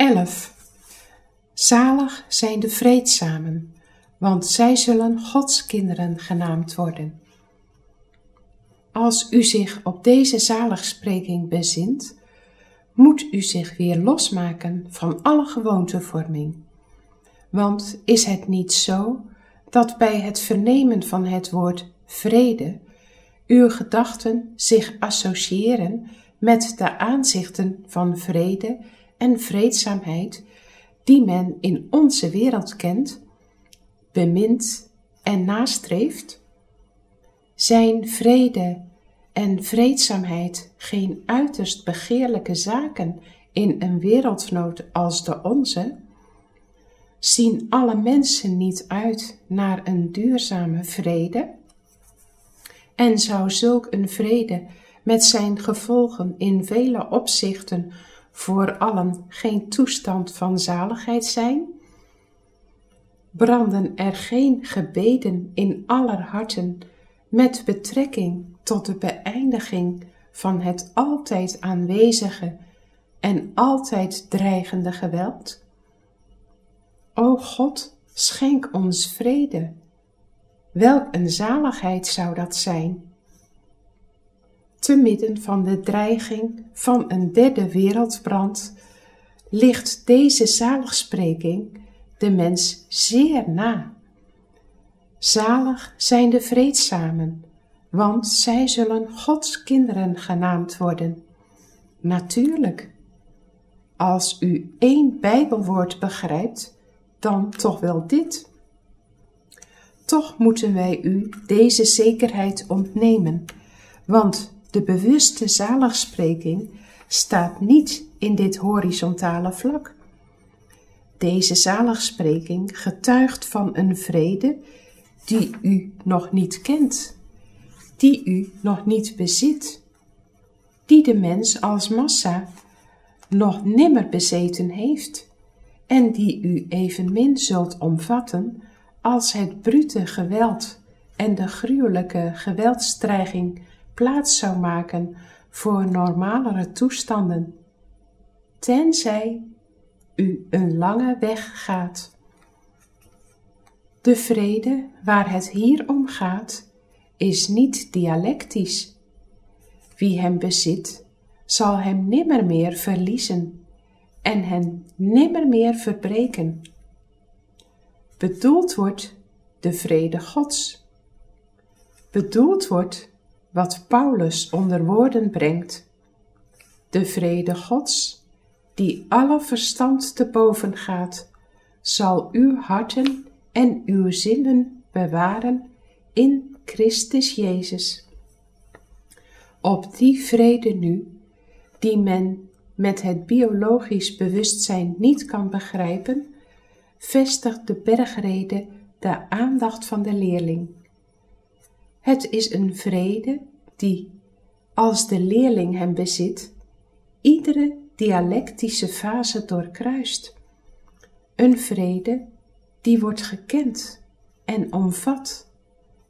11. Zalig zijn de vreedzamen, want zij zullen Gods kinderen genaamd worden. Als u zich op deze zaligspreking bezint, moet u zich weer losmaken van alle gewoontevorming. Want is het niet zo dat bij het vernemen van het woord vrede uw gedachten zich associëren met de aanzichten van vrede en vreedzaamheid die men in onze wereld kent, bemint en nastreeft? Zijn vrede en vreedzaamheid geen uiterst begeerlijke zaken in een wereldnood als de onze? Zien alle mensen niet uit naar een duurzame vrede? En zou zulk een vrede met zijn gevolgen in vele opzichten voor allen geen toestand van zaligheid zijn? Branden er geen gebeden in aller harten met betrekking tot de beëindiging van het altijd aanwezige en altijd dreigende geweld? O God, schenk ons vrede. Welk een zaligheid zou dat zijn! Te midden van de dreiging van een derde wereldbrand ligt deze zaligspreking de mens zeer na. Zalig zijn de vreedzamen, want zij zullen Gods kinderen genaamd worden. Natuurlijk, als u één Bijbelwoord begrijpt, dan toch wel dit. Toch moeten wij u deze zekerheid ontnemen, want de bewuste zaligspreking staat niet in dit horizontale vlak. Deze zaligspreking getuigt van een vrede die u nog niet kent, die u nog niet bezit, die de mens als massa nog nimmer bezeten heeft en die u evenmin zult omvatten als het brute geweld en de gruwelijke geweldstreiging plaats zou maken voor normalere toestanden, tenzij u een lange weg gaat. De vrede waar het hier om gaat, is niet dialectisch. Wie hem bezit, zal hem nimmer meer verliezen en hen nimmer meer verbreken. Bedoeld wordt de vrede Gods. Bedoeld wordt wat Paulus onder woorden brengt. De vrede Gods, die alle verstand te boven gaat, zal uw harten en uw zinnen bewaren in Christus Jezus. Op die vrede nu, die men met het biologisch bewustzijn niet kan begrijpen, vestigt de bergrede de aandacht van de leerling. Het is een vrede die, als de leerling hem bezit, iedere dialectische fase doorkruist. Een vrede die wordt gekend en omvat,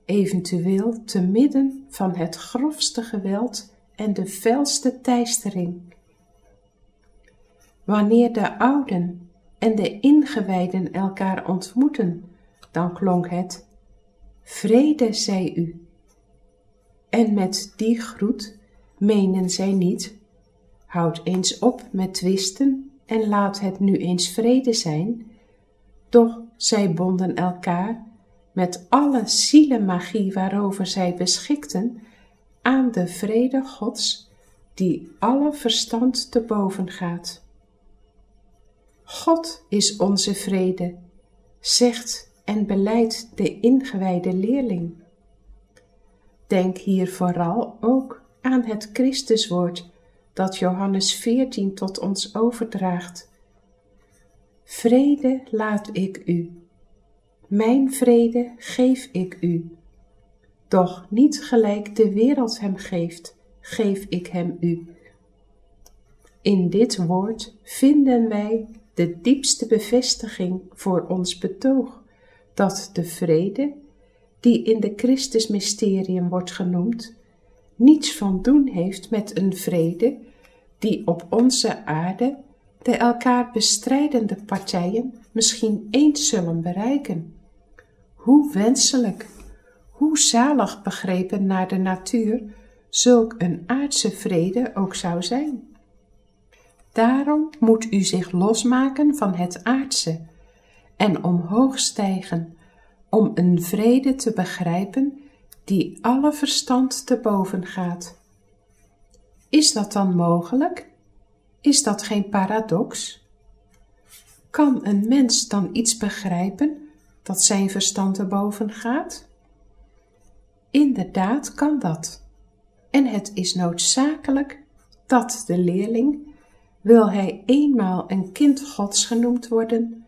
eventueel te midden van het grofste geweld en de felste teistering. Wanneer de ouden en de ingewijden elkaar ontmoeten, dan klonk het: Vrede zij u. En met die groet menen zij niet: Houd eens op met twisten en laat het nu eens vrede zijn. Doch zij bonden elkaar met alle zielenmagie waarover zij beschikten aan de vrede Gods, die alle verstand te boven gaat. God is onze vrede, zegt en beleidt de ingewijde leerling. Denk hier vooral ook aan het Christuswoord dat Johannes 14 tot ons overdraagt. Vrede laat ik u, mijn vrede geef ik u. Doch niet gelijk de wereld hem geeft, geef ik hem u. In dit woord vinden wij de diepste bevestiging voor ons betoog dat de vrede, die in de Christusmysterium wordt genoemd, niets van doen heeft met een vrede die op onze aarde de elkaar bestrijdende partijen misschien eens zullen bereiken. Hoe wenselijk, hoe zalig begrepen naar de natuur zulk een aardse vrede ook zou zijn. Daarom moet u zich losmaken van het aardse en omhoog stijgen om een vrede te begrijpen die alle verstand te boven gaat. Is dat dan mogelijk? Is dat geen paradox? Kan een mens dan iets begrijpen dat zijn verstand te boven gaat? Inderdaad kan dat. En het is noodzakelijk dat de leerling, wil hij eenmaal een kind Gods genoemd worden,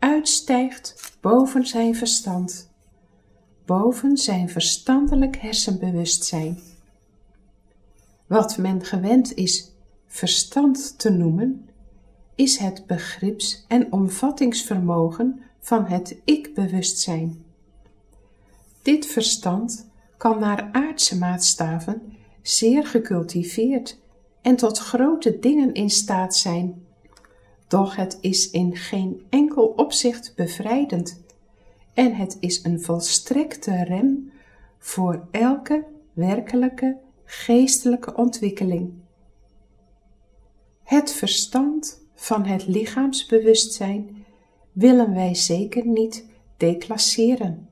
uitstijgt boven zijn verstand, boven zijn verstandelijk hersenbewustzijn. Wat men gewend is verstand te noemen, is het begrips- en omvattingsvermogen van het ik-bewustzijn. Dit verstand kan naar aardse maatstaven zeer gecultiveerd en tot grote dingen in staat zijn. Doch het is in geen enkel opzicht bevrijdend en het is een volstrekte rem voor elke werkelijke geestelijke ontwikkeling. Het verstand van het lichaamsbewustzijn willen wij zeker niet declasseren.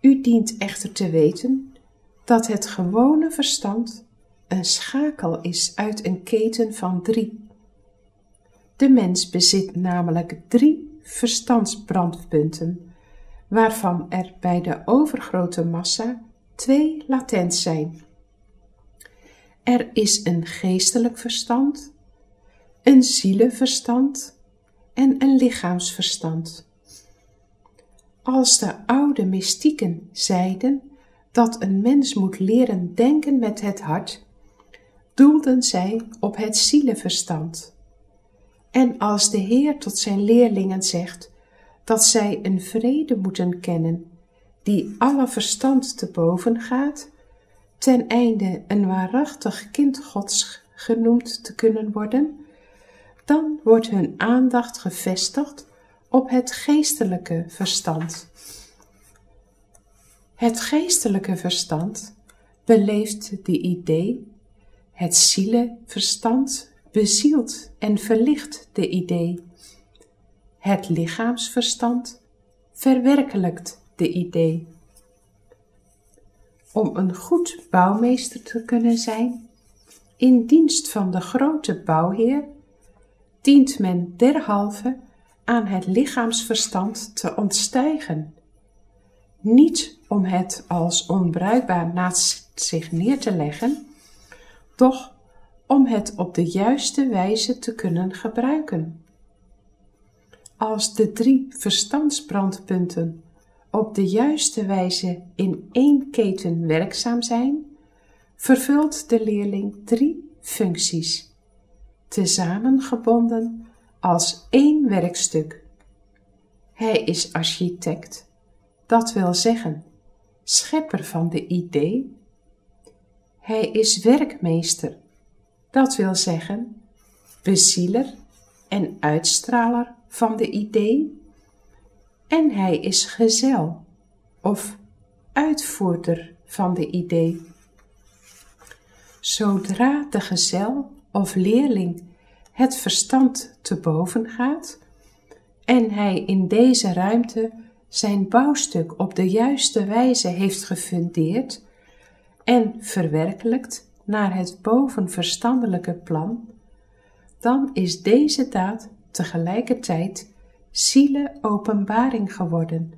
U dient echter te weten dat het gewone verstand een schakel is uit een keten van drie. De mens bezit namelijk drie verstandsbrandpunten, waarvan er bij de overgrote massa twee latent zijn. Er is een geestelijk verstand, een zielenverstand en een lichaamsverstand. Als de oude mystieken zeiden dat een mens moet leren denken met het hart, doelden zij op het zielenverstand. En als de Heer tot zijn leerlingen zegt dat zij een vrede moeten kennen die alle verstand te boven gaat, ten einde een waarachtig kind Gods genoemd te kunnen worden, dan wordt hun aandacht gevestigd op het geestelijke verstand. Het geestelijke verstand beleeft de idee, het zielenverstand bezielt en verlicht de idee. Het lichaamsverstand verwerkelijkt de idee. Om een goed bouwmeester te kunnen zijn, in dienst van de grote bouwheer, dient men derhalve aan het lichaamsverstand te ontstijgen. Niet om het als onbruikbaar naast zich neer te leggen, doch om het op de juiste wijze te kunnen gebruiken. Als de drie verstandsbrandpunten op de juiste wijze in één keten werkzaam zijn, vervult de leerling drie functies, tezamen gebonden als één werkstuk. Hij is architect, dat wil zeggen schepper van de idee. Hij is werkmeester, dat wil zeggen bezieler en uitstraler van de idee. En hij is gezel of uitvoerder van de idee. Zodra de gezel of leerling het verstand te boven gaat en hij in deze ruimte zijn bouwstuk op de juiste wijze heeft gefundeerd en verwerkelijkt naar het bovenverstandelijke plan, dan is deze daad tegelijkertijd ziele openbaring geworden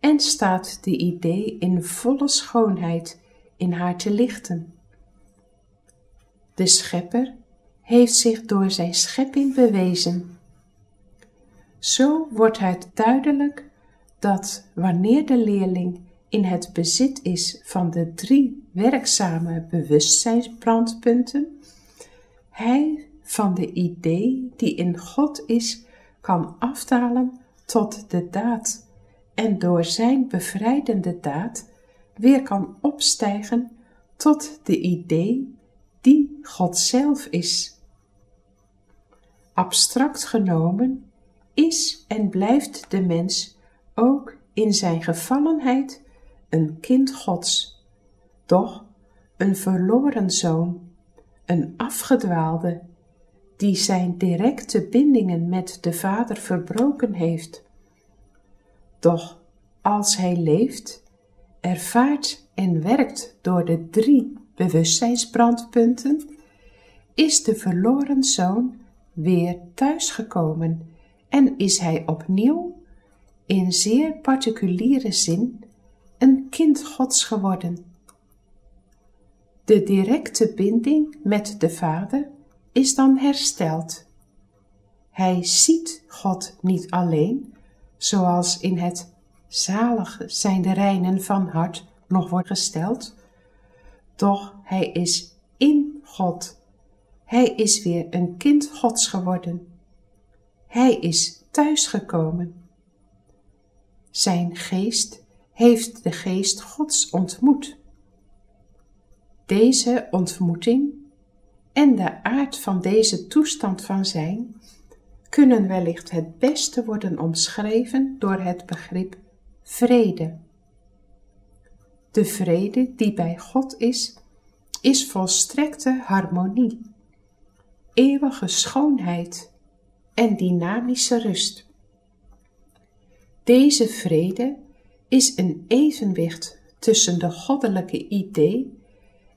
en staat de idee in volle schoonheid in haar te lichten. De schepper heeft zich door zijn schepping bewezen. Zo wordt het duidelijk dat wanneer de leerling in het bezit is van de drie werkzame bewustzijnsbrandpunten, hij van de idee die in God is, kan afdalen tot de daad en door zijn bevrijdende daad weer kan opstijgen tot de idee die God zelf is. abstract genomen is en blijft de mens ook in zijn gevallenheid een kind Gods, doch een verloren zoon, een afgedwaalde, die zijn directe bindingen met de Vader verbroken heeft. Doch als hij leeft, ervaart en werkt door de drie bewustzijnsbrandpunten, is de verloren zoon weer thuisgekomen en is hij opnieuw in zeer particuliere zin kind Gods geworden. De directe binding met de Vader is dan hersteld. Hij ziet God niet alleen, zoals in het zalig zijn de reinen van hart nog wordt gesteld, doch hij is in God. Hij is weer een kind Gods geworden. Hij is thuisgekomen. Zijn geest heeft de geest Gods ontmoet. Deze ontmoeting en de aard van deze toestand van zijn kunnen wellicht het beste worden omschreven door het begrip vrede. De vrede die bij God is, is volstrekte harmonie, eeuwige schoonheid en dynamische rust. Deze vrede is een evenwicht tussen de goddelijke idee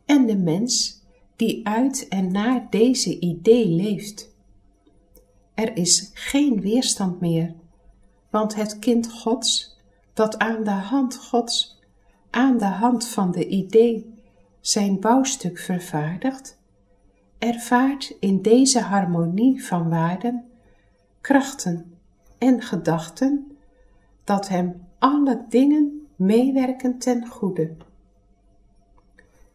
en de mens die uit en naar deze idee leeft. Er is geen weerstand meer, want het kind Gods, dat aan de hand Gods, aan de hand van de idee zijn bouwstuk vervaardigt, ervaart in deze harmonie van waarden, krachten en gedachten dat hem alle dingen meewerken ten goede.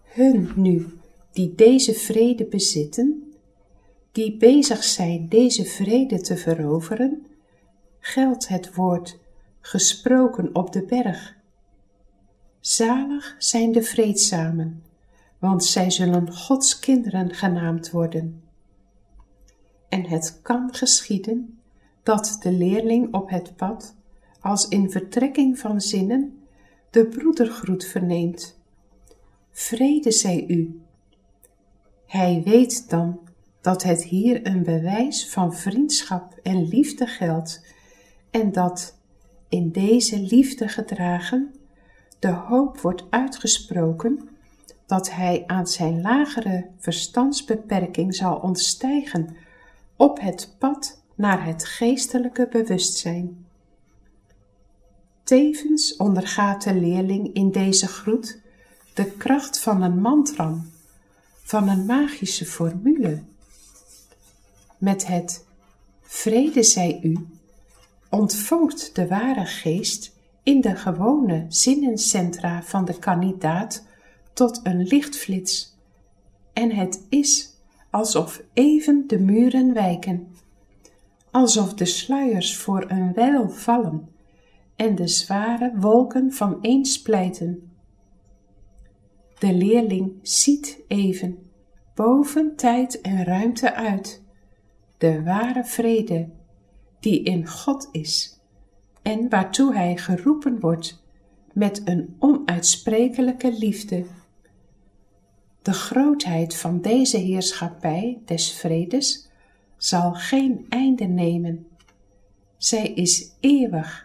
Hun nu, die deze vrede bezitten, die bezig zijn deze vrede te veroveren, geldt het woord gesproken op de berg. Zalig zijn de vreedzamen, want zij zullen Gods kinderen genaamd worden. En het kan geschieden dat de leerling op het pad, als in vertrekking van zinnen, de broedergroet verneemt. Vrede zij u. Hij weet dan dat het hier een bewijs van vriendschap en liefde geldt en dat in deze liefde gedragen de hoop wordt uitgesproken dat hij aan zijn lagere verstandsbeperking zal ontstijgen op het pad naar het geestelijke bewustzijn. Tevens ondergaat de leerling in deze groet de kracht van een mantram, van een magische formule. Met het vrede zij u ontvangt de ware geest in de gewone zinnencentra van de kandidaat tot een lichtflits. En het is alsof even de muren wijken, alsof de sluiers voor een wijl vallen en de zware wolken van eens splijten. De leerling ziet even, boven tijd en ruimte uit, de ware vrede die in God is en waartoe hij geroepen wordt met een onuitsprekelijke liefde. De grootheid van deze heerschappij des vredes zal geen einde nemen. Zij is eeuwig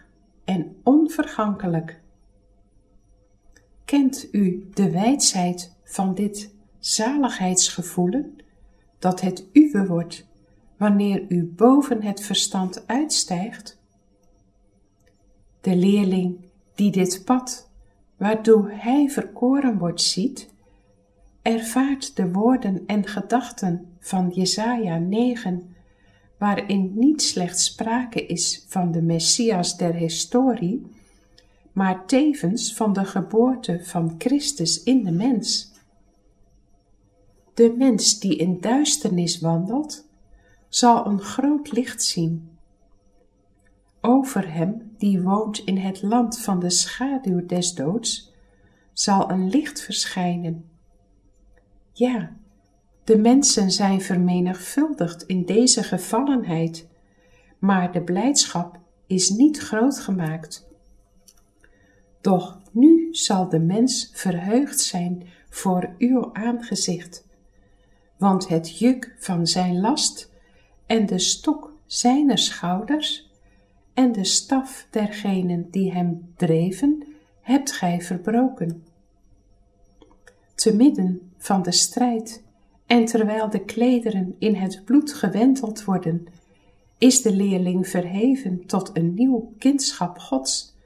en onvergankelijk. Kent u de wijsheid van dit zaligheidsgevoelen, dat het uwe wordt wanneer u boven het verstand uitstijgt? De leerling die dit pad, waardoor hij verkoren wordt, ziet, ervaart de woorden en gedachten van Jesaja 9, waarin niet slechts sprake is van de Messias der historie, maar tevens van de geboorte van Christus in de mens. De mens die in duisternis wandelt, zal een groot licht zien. Over hem die woont in het land van de schaduw des doods, zal een licht verschijnen. Ja, De mensen zijn vermenigvuldigd in deze gevallenheid, maar de blijdschap is niet groot gemaakt. Doch nu zal de mens verheugd zijn voor uw aangezicht, want het juk van zijn last en de stok zijner schouders en de staf dergenen die hem dreven, hebt gij verbroken. Te midden van de strijd en terwijl de klederen in het bloed gewenteld worden, is de leerling verheven tot een nieuw kindschap Gods.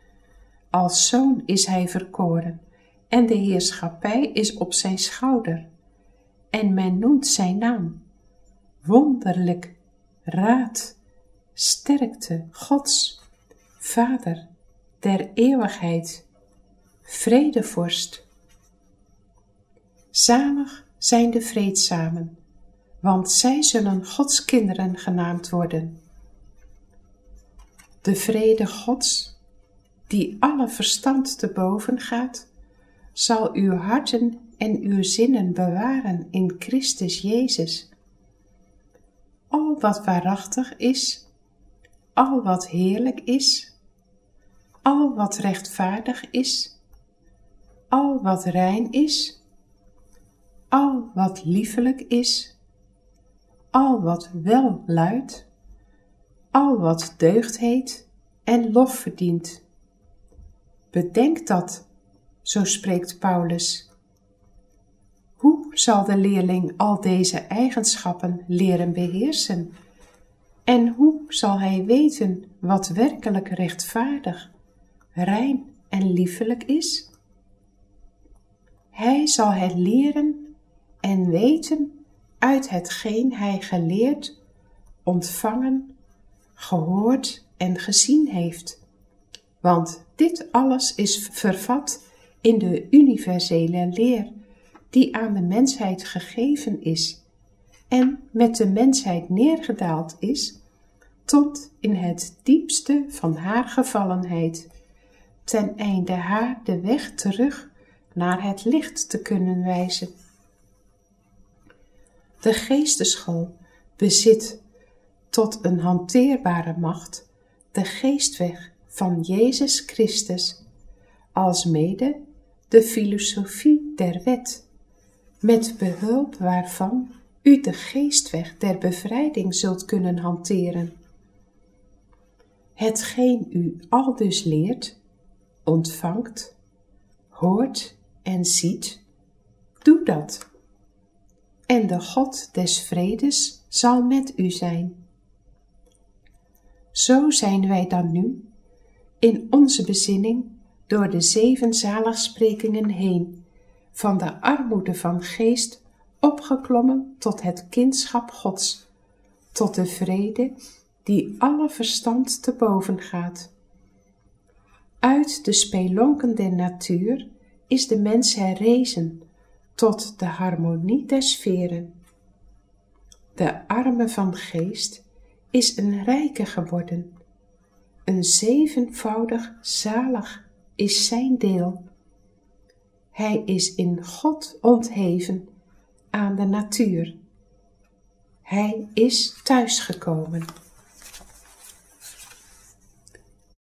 Als zoon is hij verkoren en de heerschappij is op zijn schouder. En men noemt zijn naam. Wonderlijk, raad, sterkte Gods, Vader der eeuwigheid, vredevorst. Zalig zijn de vreedzamen, want zij zullen Gods kinderen genaamd worden. De vrede Gods, die alle verstand te boven gaat, zal uw harten en uw zinnen bewaren in Christus Jezus. Al wat waarachtig is, al wat heerlijk is, al wat rechtvaardig is, al wat rein is, al wat liefelijk is, al wat wel luidt, al wat deugd heet en lof verdient. Bedenk dat, zo spreekt Paulus. Hoe zal de leerling al deze eigenschappen leren beheersen? En hoe zal hij weten wat werkelijk rechtvaardig, rein en liefelijk is? Hij zal het leren en weten uit hetgeen hij geleerd, ontvangen, gehoord en gezien heeft. Want dit alles is vervat in de universele leer die aan de mensheid gegeven is en met de mensheid neergedaald is tot in het diepste van haar gevallenheid, ten einde haar de weg terug naar het licht te kunnen wijzen. De geesteschool bezit tot een hanteerbare macht de geestweg van Jezus Christus, alsmede de filosofie der wet, met behulp waarvan u de geestweg der bevrijding zult kunnen hanteren. Hetgeen u al dus leert, ontvangt, hoort en ziet, doe dat. En de God des vredes zal met u zijn. Zo zijn wij dan nu, in onze bezinning, door de zeven zaligsprekingen heen, van de armoede van geest opgeklommen tot het kindschap Gods, tot de vrede die alle verstand te boven gaat. Uit de spelonken der natuur is de mens herrezen tot de harmonie der sferen. De arme van geest is een rijke geworden, een zevenvoudig zalig is zijn deel. Hij is in God ontheven aan de natuur. Hij is thuisgekomen.